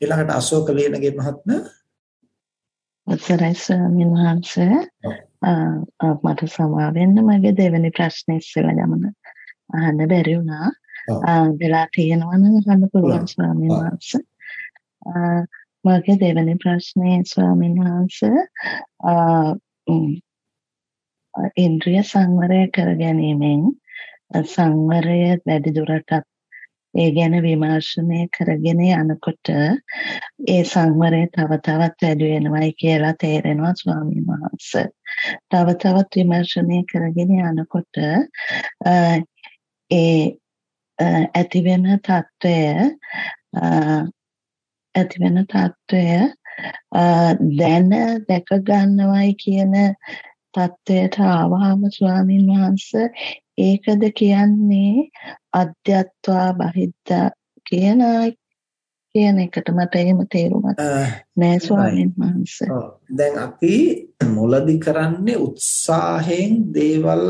ඊළඟට අශෝක ලේනගේ මහත්මයා අවසරයි ස්වාමීන් වහන්සේ. මට සමා වෙන්න මගේ දෙවෙනි ප්‍රශ්නේ ඉස්සෙල්ලා ගමන අහන්න බැරි වුණා. වෙලා තියෙනවා නම් අහන්න පුළුවන් ස්වාමීන් වහන්සේ. මගේ දෙවෙනි ප්‍රශ්නේ ස්වාමීන් වහන්සේ. ඉන්ද්‍රිය සංවරය කර ගැනීමෙන් සංවරය වැඩි දුරටත් ඒ ගැන විමර්ශනය කරගෙන යනකොට ඒ සංවරය තව තවත් වැඩි වෙනවයි කියලා තේරෙනවා ස්වාමීන් වහන්සේ. තව තවත් විමර්ශනය කරගෙන යනකොට ඒ ඇති වෙන తত্ত্বය ඇති වෙන తত্ত্বය දැන දැක ගන්නවයි කියන තත්ත්වයට ආවහම ස්වාමින් වහන්සේ ඒකද කියන්නේ අධ්‍යත්වා බහිද්දා කියන කියන එකට මට එහෙම තේරුමක් නෑ ස්වාමීන් වහන්සේ. දැන් අපි මුලදි කරන්නේ උත්සාහයෙන් දේවල්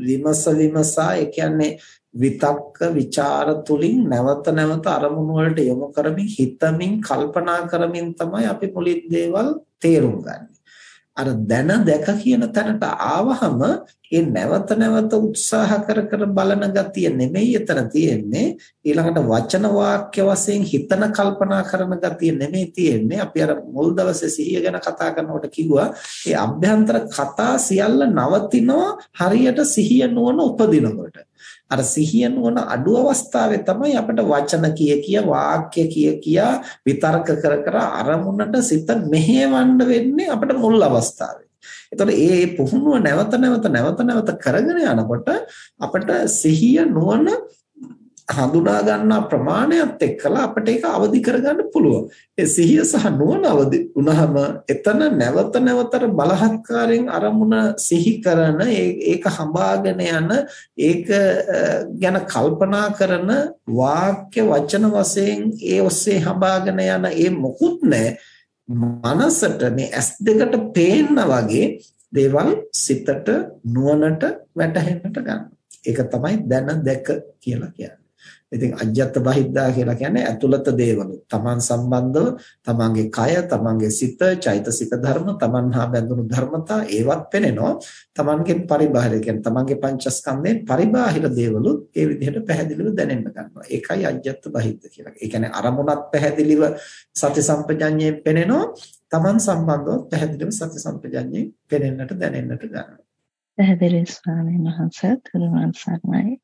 විමස විමසා ඒ කියන්නේ විතක්ක ਵਿਚාර තුලින් නැවත නැවත අරමුණු වලට යොමු කරමින් හිතමින් කල්පනා කරමින් තමයි අපි මුලින් දේවල් තේරුම් ගන්නේ. අර දැන දැක කියන තැනට ආවහම ඒ නැවත නැවත උත්සාහ කර කර බලන ගතිය නෙමෙයි එතන තියෙන්නේ. ඊළඟට වචන වාක්‍ය වශයෙන් හිතන කල්පනා කරන ගතිය නෙමෙයි තියෙන්නේ. අපි අර මුල් දවසේ සිහිය ගැන කතා කරනකොට කිව්වා ඒ අභ්‍යන්තර කතා සියල්ල නවතිනවා හරියට සිහිය නුවණ උපදිනකොට. අර සිහිය නුවණ අඩු අවස්ථාවේ තමයි අපිට වචන කිය කිය වාක්‍ය කිය කියා විතර්ක කර කර අරමුණට සිත මෙහෙවන්න වෙන්නේ අපිට මුල් අවස්ථාවේ. එතකොට ඒ පුහුණුව නැවත නැවත නැවත නැවත කරගෙන යනකොට අපිට සිහිය නුවණ හඳුනා ගන්නා ප්‍රමාණයත් එක්කලා අපිට ඒක අවදි කරගන්න පුළුවන්. ඒ සිහිය සහ නුවණ අවදි වුණාම එතන නැවත නැවතර බලහත්කාරයෙන් අරමුණ සිහි කරන ඒක හඹාගෙන යන ඒක ගැන කල්පනා කරන වාක්‍ය වචන වශයෙන් ඒ ඔස්සේ හඹාගෙන යන ඒ මොකුත් නැහැ. මනසට මේ ඇස් දෙකට පේන්න වගේ දේවල් සිතට නුවණට වැටහෙන්නට ගන්නවා. ඒක තමයි දැන දැක කියලා කියන්නේ. ඉතින් අජ්ජත් බහිද්දා කියලා කියන්නේ ඇතුළත දේවලු. තමන් සම්බන්ධව තමන්ගේ කය, තමන්ගේ සිත, චෛතසික ධර්ම, තමන් හා බැඳුණු ධර්මතා ඒවත් පෙනෙනවා. තමන්ගේ පරිබාහිර කියන්නේ තමන්ගේ පංචස්කන්ධයෙන් පරිබාහිර දේවලු ඒ විදිහට පැහැදිලිව දැනෙන්න ගන්නවා. ඒකයි අජ්ජත් බහිද්ද කියලා. ඒ කියන්නේ අරමුණක් පැහැදිලිව සති සම්පජඤ්ඤයෙන් පෙනෙනවා. තමන් සම්බන්ධව පැහැදිලිව සති සම්පජඤ්ඤයෙන් පෙනෙන්නට දැනෙන්නට ගන්නවා. පැහැදිලි ස්වාමීන් වහන්සේ තුරුවන් සරණයි.